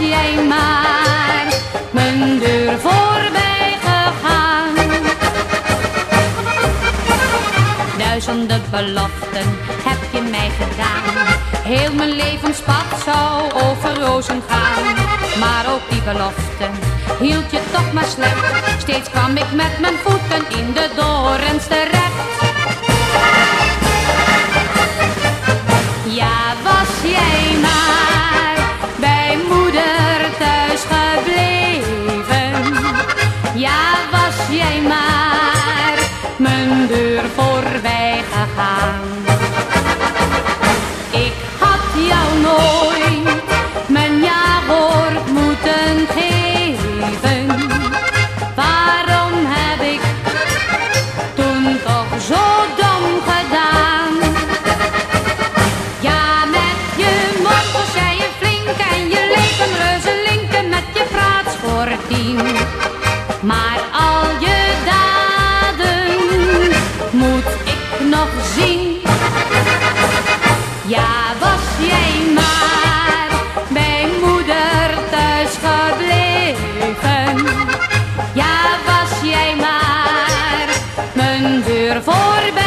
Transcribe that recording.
jij maar mijn deur voorbij gegaan. Duizenden beloften heb je mij gedaan. Heel mijn levenspad zou over rozen gaan. Maar ook die beloften hield je toch maar slecht. Steeds kwam ik met mijn voeten in de dorens terecht. deur voorbij gegaan. stunder for